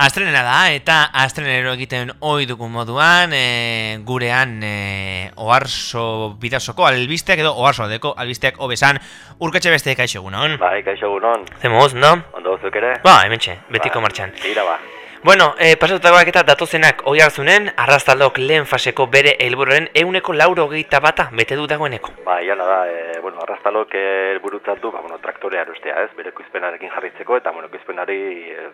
Astrenera da, eta astrenero egiten ohi dugu moduan, e, gurean e, oarso bidasoko albisteak edo oarso deko albisteak obesan urketxe beste kaixo egunon. Bai, kaixo egunon. Zemoz, no? Ondo zuk ere? Ba, hemen txe, betiko Ba, martxan. Tira ba. Bueno, e, pasatutakoak eta datozenak oi hartzunen, arrastaldok lehen faseko bere helburuaren euneko lauro gehieta bata, bete du dagoeneko. Ba, jala da, e, bueno, arrastalok helburutzat du, ba, bueno, traktorea erostea, ez? Bere kuizpenarekin jarritzeko, eta, bueno, kuizpenari,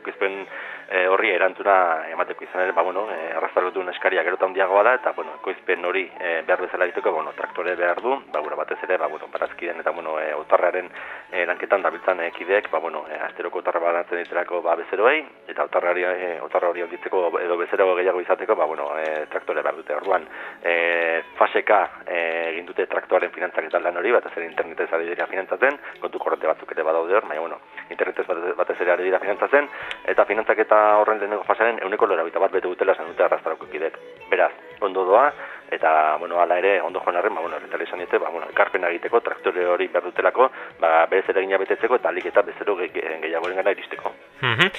kuizpen e, horri erantzuna emateko izan ere, ba, bueno, e, arrastalok duen eskaria gerota handiagoa da, eta, bueno, kuizpen hori e, behar bezala egiteko, bueno, traktore behar du, ba, gura batez ere, ba, bueno, barazkiden eta, bueno, e, otarraren e, lanketan dabiltzan e, kideek, ba, bueno, e, asteroko otarra banatzen diterako, ba, bezeroei, eta otarrari, e, otarra hori onditzeko edo bezero gehiago izateko, ba, bueno, e, traktore behar dute. Orduan, e, faseka e, egin dute traktoaren finantzak eta lan hori, batez ere internetez ari dira finantzatzen, kontu korrente batzuk ere badaude hor, baina, bueno, internetez batez ere ari dira finantzatzen, eta finantzak eta horren lehenengo fasaren euneko lora bat bete dutela esan dute arrastarako kidek. Beraz, ondo doa, eta, bueno, ala ere, ondo joan arren, ba, bueno, erretale esan diete, ba, bueno, ekarpena egiteko, traktore hori behar dutelako, ba, berez ere gina betetzeko, eta alik eta bezero ge- ge- gehiagoren gara iristeko. Mhm.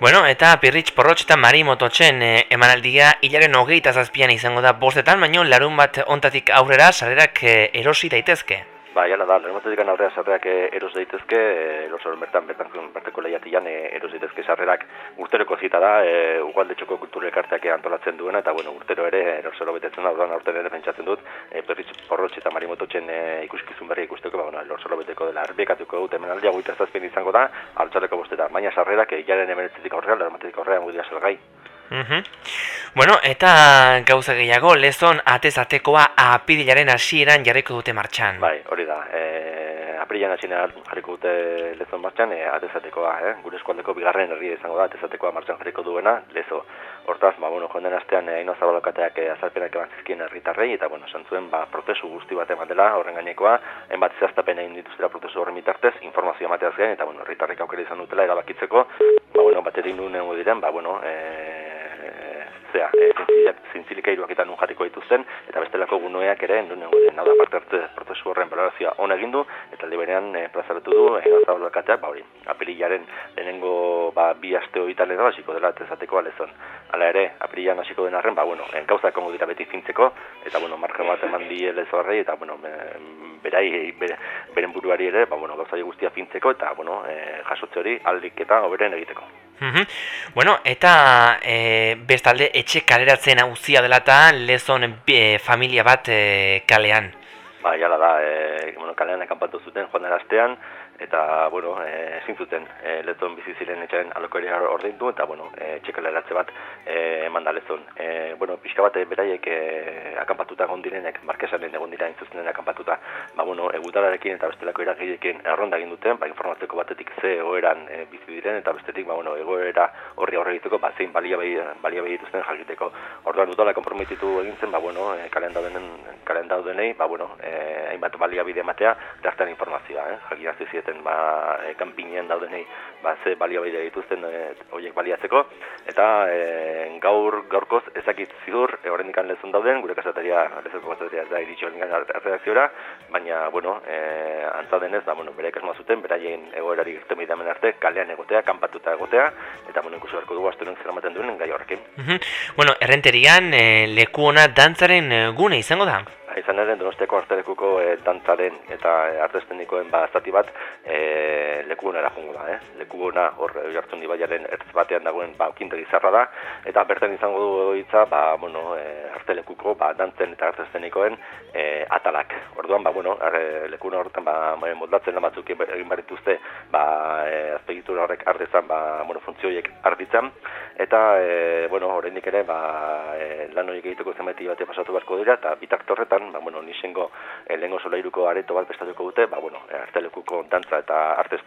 Bueno, eta Pirritx Porrotx eta Mari Mototxen e, emanaldia hilaren hogeita zazpian izango da bostetan, baino larun bat ontatik aurrera sarerak e, erosi daitezke. Ba, jala da, lehen batetik aurrea sarrerak eh, eros daitezke, eh, eros hori bertan, bertan, berteko lehiatian eh, eros daitezke sarrerak urteroko zita da, e, ugalde txoko antolatzen duena, eta bueno, urtero ere eros hori betetzen da, aurten ere pentsatzen dut, e, Perritx Porrotx eta Marimototxen e, ikuskizun berri ikusteko, ba, bueno, eros beteko dela, erbiekatuko dut, hemen aldia guita zazpien izango da, altxaleko bosteta, baina sarrerak eh, jaren emeretzetik aurrera, lehen batetik aurrera, mudia salgai. Mhm. Bueno, eta gauza gehiago, lezon atezatekoa apirilaren hasieran jarriko dute martxan. Bai, hori da. E, aprilan hasiena jarriko dute lezon martxan, e, atezatekoa, eh? gure eskualdeko bigarren herria izango da, atezatekoa martxan jarriko duena, lezo. Hortaz, ba, bueno, joan den astean e, ino zabalokateak e, azalpenak zizkien herritarrei, eta, bueno, esan zuen, ba, prozesu guzti bat eman dela, horren gainekoa, enbat zehaztapen egin dituztera prozesu horren bitartez, informazio emateaz gain, eta, bueno, herritarrek aukera izan dutela erabakitzeko, ba, bueno, batetik nuen diren, ba, bueno, e, zea, e, zintzilikairuak eta nun jarriko dituzten, eta bestelako gunoeak ere, nun den, hau da, parte hartze prozesu horren balorazioa on egin du, eta aldi berean e, plazaratu du, egin zabalakateak, ba hori, apirilaren lehenengo ba, bi aste hori talera hasiko dela tezateko alezon. Hala ere, apirilan hasiko den arren, ba, bueno, en gauzak ongo dira beti fintzeko, eta, bueno, margen bat eman di lezo horrei, eta, bueno, e, berai, bere, beren buruari ere, ba, bueno, gauza guztia fintzeko, eta, bueno, e, jasotze hori aldik eta hoberen egiteko. Bueno, eta e, bestalde etxe kaleratzen auzia dela eta lezon e, familia bat e, kalean. Ba, jala da, e, bueno, kalean akanpatu zuten joan den astean, eta, bueno, e, ezin zuten e, lezon bizi ziren etxaren alokoria ordaindu eta, bueno, e, txekaleratze bat e, eman da lezon. E, bueno, pixka bat, beraiek e, akanpatuta egon direnek, markesanen egon dira intzuztenen akanpatuta, ba, bueno, egutararekin eta bestelako eragilekin erronda egin duten, ba, informatzeko batetik ze egoeran e, bizi diren, eta bestetik, ba, bueno, egoera horri aurre egiteko, ba, zein balia behi dituzten jakiteko. Orduan dutela konprometitu egin zen, ba, bueno, e, kalean daudenen, kalean daudenei, ba, bueno, e, hainbat baliabide ematea, dartan informazioa, eh? jakirazi zieten, ba, e, kanpinean daudenei, ba, ze baliabide dituzten e, horiek baliatzeko, eta e, gaur, gaurkoz, ezakit zidur, e, horren ikan lezun dauden, gure kasataria, lezoko kasataria ez da iritsi horren redakziora, baina, bueno, e, antza denez, ba, bueno, bere kasma zuten, beraien egoerari irten damen arte, kalean egotea, kanpatuta egotea, eta, bueno, ikusi beharko dugu asteroen zer ematen duen gai horrekin. Mhm. Bueno, errenterian e, leku ona dantzaren e, gune izango da. Izan ere, donostiako artelekuko e, dantzaren eta e, artestenikoen ba, zati bat e, lekugunera jungo da. Eh? Lekuguna hor e, jartzen dibaiaren ertz batean dagoen ba, okintegi zarra da, eta bertan izango du hitza ba, bueno, e, artelekuko ba, dantzen eta artestenikoen e, atalak. Orduan, ba, bueno, ar, lekuna horretan ba, moldatzen lan batzuk egin barituzte ba, e, azpegitura horrek ardezan ba, bueno, funtzioiek arditzen, eta, e, bueno, oraindik ere, ba, e, lan horiek egiteko zenbait bate pasatu beharko dira, eta bitakt horretan, ba, bueno, nisengo e, lehengo solairuko areto bat prestatuko dute, ba, bueno, e, artelekuko dantza eta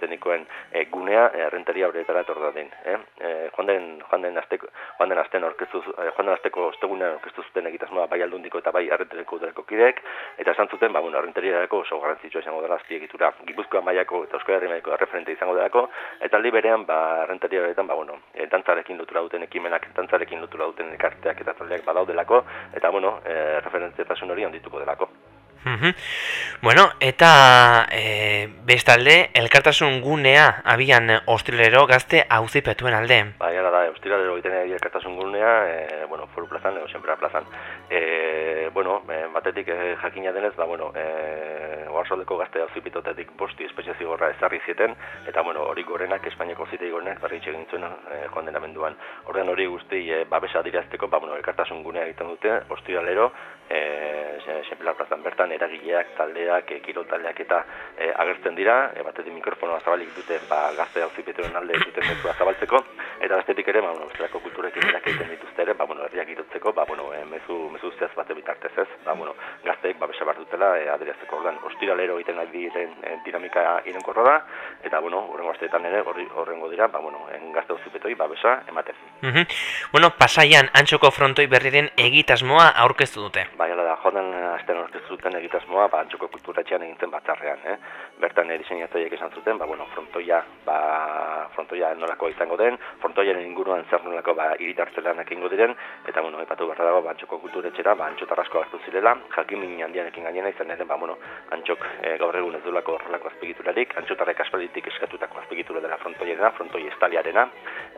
artestenikoen e, gunea e, horretara etor dadin. Eh? E, joan den, joan den asteko, joan den asten orkestu, e, joan den asteko ostegunean orkestu zuten egitasmoa bai aldundiko eta bai arrentereko udareko kideek, eta esan zuten, ba, bueno, arrenteriarako oso garrantzitsua izango dela azpiegitura Gipuzkoa mailako eta Euskal Herri mailako referente izango delako, eta aldi berean, ba, arrenteria horretan, ba, bueno, e, dantzarekin lotura duten ekimenak, dantzarekin lotura duten elkarteak eta taldeak badaudelako, eta, bueno, e, referentziatasun hori handituko delako. Bueno, eta e, bestalde, elkartasun gunea abian ostilero gazte auzipetuen alde. Bai, ara da, ostilero egiten egia elkartasun gunea, e, bueno, foru plazan, edo siempre plazan. E, bueno, e, batetik e, jakina denez, ba, bueno, e, oarsoldeko gazte auzipitotetik bosti espezie zigorra ezarri zieten, eta, bueno, hori gorenak, Espainiako zitei gorenak, barri egin zuen e, kondenamenduan. Horren hori guzti, e, babesa dirazteko, ba, bueno, elkartasun gunea egiten dute, ostilero, e, senpelar plazan bertan, eragileak, taldeak, e, kirol taldeak eta e, agertzen dira, e, batetik mikrofonoa zabalik dute, ba, gazte auzipetuen alde egiten zentzua zabaltzeko, eta bestetik ere, ba, bueno, bestelako kulturekin egiten dituzte ere, ba, bueno, herriak irotzeko, ba, bueno, e, mezu, mezu zehaz bate bitartez ez, ba, bueno, gazteek, ba, besa dutela, e, aderiazteko ordan, ostiralero egiten nahi diren e, dinamika irenkorra da, eta, bueno, horrengo asteetan ere, horrengo dira, ba, bueno, en gazte auzipetoi, ba, besa, ematen. Mm Bueno, pasaian, antxoko frontoi berriren egitasmoa aurkeztu dute. Bai, da, jodan astean aurkeztu zuten egitasmoa, ba, antxoko kulturatxean egin zen batzarrean, eh? Bertan diseinatzaileek esan zuten, ba, bueno, frontoia, ba, frontoia nolako izango den, frontoiaren inguruan zer nolako ba, iritartzelanak ingo diren, eta, bueno, epatu behar dago, ba, antxoko kulturetxera, ba, antxotarrasko hartu zirela, jakin min handianekin gainena izan ere, ba, bueno, antxok e, gaur egun ez duelako horrelako azpegiturarik, antxotarrek aspalditik eskatutako azpegitura dela frontoiarena, frontoi estaliarena,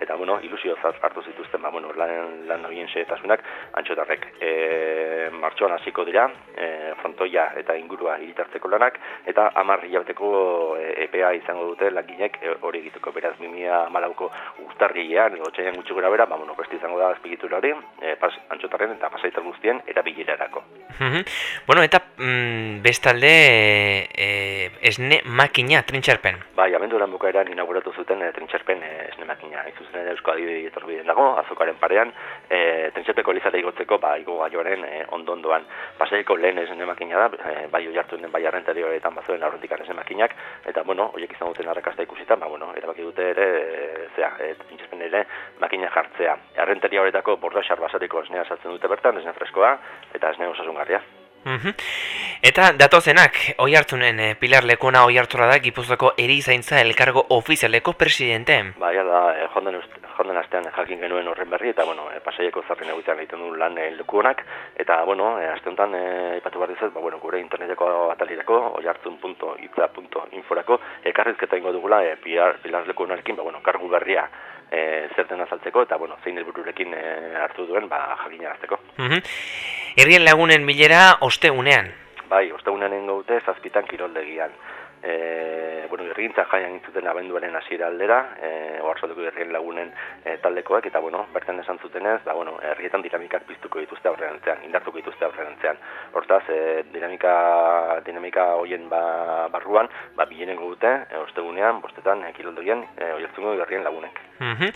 eta, bueno, ilusio hartu zituzten, ba, bueno, lan, lan horien xeetasunak, antxotarrek. E, martxoan hasiko dira, e, frontoia eta ingurua iritartzeko lanak, eta amar hilabeteko e, EPA izango dute laginek e, hori egiteko beraz 2014ko urtarrilean edo txaian gutxi gora bera, ba, bueno, izango da azpigitura hori, e, pas, antxotarren eta pasaitar guztien erabilerarako. bueno, eta mm, bestalde e, esne makina trintxarpen. Bai, abenduran bukaeran inauguratu zuten e, trintxarpen e, esne makina. Izuzen ere eusko adibide etorbiden dago, azokaren parean, e, trintxarpeko lizara igotzeko, ba, igo gaioaren e, ondo-ondoan pasaiko lehen esne makina da, e, bai oi hartu den bai arrentarioetan bazuen aurrentik esne makinak, eta, bueno, horiek izan duten arrakasta ikusita, ba, bueno, erabaki dute ere, e, zea, e, ere, makina jartzea. Arrentarioetako bordaxar basatiko esnea saltzen dute bertan, esne freskoa, eta esne osasungarria. Eta datozenak, oi hartunen e, Pilar Lekuna oi hartura da Gipuzkoako erizaintza elkargo ofizialeko presidente. Bai, da, e, jonden, jonden astean jakin genuen horren berri, eta, bueno, e, pasaieko zarren egiten egiten du lan e, lekuonak, eta, bueno, e, aste honetan, e, ipatu behar dizet, ba, bueno, gure interneteko atalirako, oi hartzun.itza.inforako, ekarrizketa ingo dugula, e, Pilar, Pilar Lekunarekin, ba, bueno, kargu berria e, zerten azaltzeko, eta, bueno, zein helbururekin e, hartu duen, ba, jakina azteko. Herrien lagunen milera osteunean. Bai, osteunean ingo dute, zazpitan kiroldegian e, bueno, irrintza jaian intzuten abenduaren hasiera aldera, e, oartzoteko herrien lagunen e, taldekoak, eta, bueno, bertan esan zutenez, ba, bueno, herrietan dinamikak piztuko dituzte aurrerantzean, indartuko dituzte aurrerantzean. Hortaz, e, dinamika, dinamika hoien ba, barruan, ba, bilenengo dute, e, ostegunean, bostetan, e, kiroldoien, e, oiertzungo herrien lagunek. Mm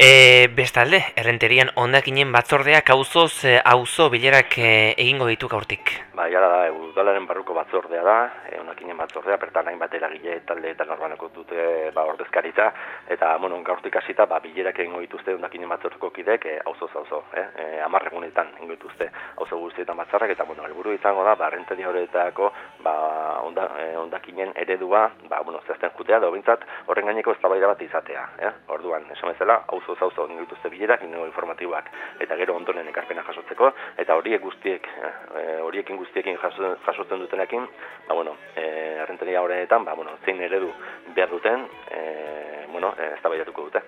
E, bestalde, errenterian ondakinen batzordeak auzoz e, auzo bilerak e, egingo ditu gaurtik. Ba, jara da, udalaren barruko batzordea da, e, ondakinen batzordea, bertan hain bat eragile talde eta norbaneko dute ba, ordezkaritza, eta bueno, gaurtik hasita ba, bilerak egingo dituzte ondakinen batzordeko kidek e, auzoz auzo, eh? e, amarregunetan egingo dituzte auzo guztietan batzarrak, eta bueno, helburu izango da, ba, errenteria horretako ba, onda, e, ondakinen eredua, ba, bueno, zehazten jutea, da, horren gaineko ez bat izatea, eh? orduan, esan bezala, auzo zauzo egin dituzte bilerak, ino informatiboak, eta gero ondonen ekarpena jasotzeko, eta horiek guztiek, e, horiekin guztiekin jasotzen dutenekin, ba, bueno, e, arrenteria horretan, ba, bueno, zein eredu behar duten, e, bueno, e, ez da dute.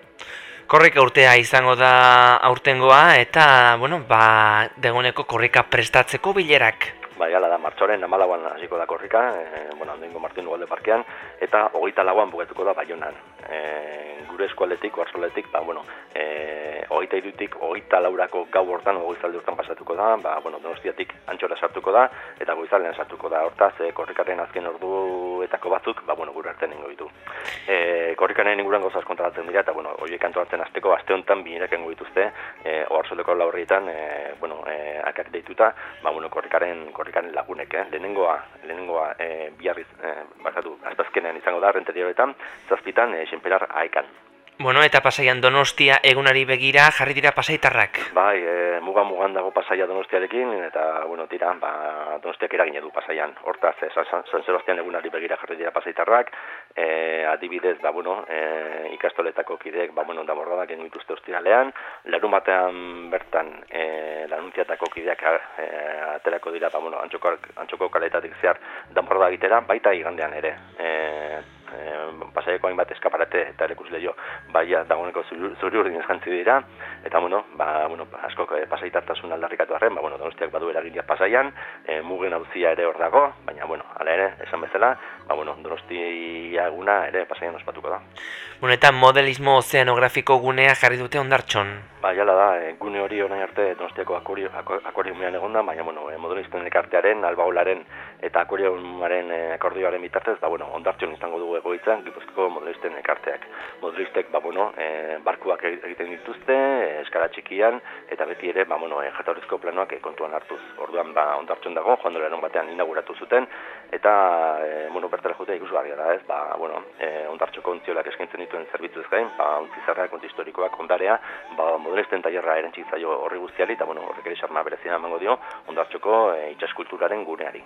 Korrika urtea izango da aurtengoa, eta, bueno, ba, degoneko korrika prestatzeko bilerak. Bai, ala da, martxoren amalauan hasiko da korrika, e, bueno, handengo Martin Ugalde Parkean, eta hogeita lauan bugetuko da Baionan. E, gure eskualetik, oarzoletik, ba, bueno, e, hogeita irutik, hogeita laurako gau hortan, goizalde hortan pasatuko da, ba, bueno, donostiatik antxora sartuko da, eta goizaldean sartuko da, hortaz, e, korrikaren azken orduetako batzuk, ba, bueno, gure hartzen ingo ditu. E, korrikaren inguruan gauzaz kontratatzen dira, eta, bueno, horiek antoatzen azteko, aste honetan binerak ingo dituzte, e, oartzoleko laurrietan, e, bueno, e, akak deituta, ba, bueno, korrikaren, korrikaren lagunek, eh? lehenengoa, lehenengoa e, biarriz, e, bakatu, aztazkenean izango da, renterioetan, zazpitan, e, senperar aekan. Bueno, eta pasaian donostia egunari begira jarri dira pasaitarrak. Bai, e, muga mugan dago pasaia donostiarekin, eta, bueno, tira, ba, donostiak eragin edu pasaian. Hortaz, e, San, Sebastian egunari begira jarri dira pasaitarrak, e, adibidez, ba, bueno, e, ikastoletako kidek, ba, bueno, da morradak egin dituzte ostiralean, larun batean bertan, e, lanuntziatako kideak e, aterako dira, ba, bueno, antxoko, antxoko kaletatik zehar, da morradak egitera, baita igandean ere. E, pasaiako hainbat eskaparate eta ere jo, baia dagoeneko zuri urdin eskantzi dira, eta bueno, ba, bueno, asko eh, pasaitartasun aldarrikatu arren, ba, bueno, donostiak badu eragilia pasaian, eh, mugen hauzia ere hor dago, baina, bueno, ala ere, esan bezala, ba, bueno, donostia eguna ere pasaian ospatuko da. Bueno, eta modelismo ozeanografiko gunea jarri dute ondartxon? Ba, jala da, e, gune hori orain arte donostiako akuario, akuario egon da, baina, bueno, e, modelisten ekartearen, albaularen eta akuarioaren e, akordioaren bitartez, ba, bueno, ondartxon izango dugu egoitzan, gipuzkoko modelisten ekarteak. Modelistek, ba, bueno, e, barkuak egiten dituzte, e, eskara txikian, eta beti ere, ba, bueno, e, jatorrizko planoak e, kontuan hartuz. Orduan, ba, ondartxon dago, joan dole batean inauguratu zuten, eta, e, bueno, bertara jute ikusgarria da, ez, ba, bueno, e, ondartxoko ontziolak eskaintzen dituen zerbitzu ez gain, ba, ontzizarra, konti historikoak ondarea, ba, modelisten tailerra erentzi zaio horri guztiari, eta, bueno, horrek ere xarma berezina emango dio, ondartxoko e, itxaskulturaren guneari.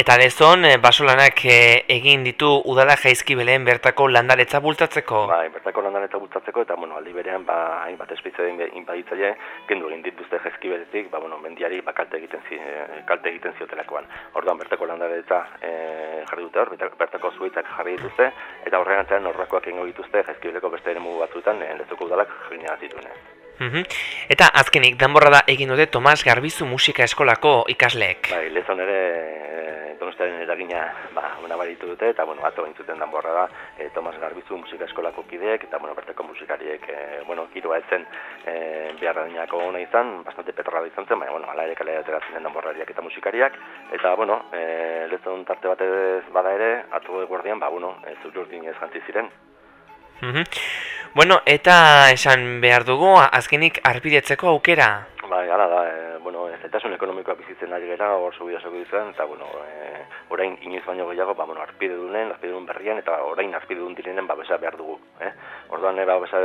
Eta lezon, e, basolanak e, egin ditu udala jaizki jaizkibeleen bertako landaretza bultatzeko. Bai, bertako landaretza bultatzeko eta bueno, aldi berean ba hainbat espezia den inbaditzaile kendu egin dituzte jaizkibeletik, ba bueno, mendiari ba kalte egiten zi, kalte egiten ziotelakoan. Orduan bertako landaretza e, jarri dute hor, bertako zuitzak jarri dituzte eta horregatzen horrakoak eingo dituzte jaizkibeleko beste eremu batzuetan e, lezuko udalak jina Mm Eta azkenik danborra da egin dute Tomas Garbizu musika eskolako ikasleek. Bai, lezon ere donostiaren eragina ba, una baritu dute, eta bueno, atzo bintzuten dan borra da e, Tomas Garbizu musika eskolako kideek, eta bueno, berteko musikariek, e, bueno, kiroa etzen e, beharra dinako hona izan, bastante petorra izan zen, baina, bueno, ala ere kalea ateratzen den borrariak eta musikariak, eta, bueno, e, lezon tarte bat bada ere, atzo guardian, ba, bueno, e, zuri urdin ez jantzi ziren. Mm Bueno, eta esan behar dugu, azkenik arpidetzeko aukera? Bai, gara da, e, bueno, zetasun ekonomikoa bizitzen ari gara, hor subidasoko dizuan, eta, bueno, e, orain inoiz baino gehiago, ba, bueno, arpide dunen, arpide duen berrian, eta orain arpide duen direnen babesa behar dugu. Eh? Orduan, e, babesa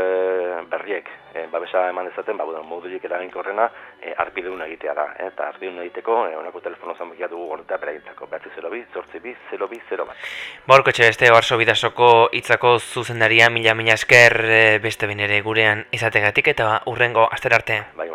berriek, e, babesa eman dezaten, ba, bueno, modulik eragin korrena, e, arpide duen egitea da. Eh? Eta arpide duen egiteko, e, onako telefono zanbekia dugu gortea bera egitzako, behatzi 0 bi, zortzi bi, 0 bi, 0 bat. Borko beste, oarso bidasoko itzako zuzendaria, mila mila esker beste binere gurean izategatik, eta urrengo asterarte. Bai, urrengo arte.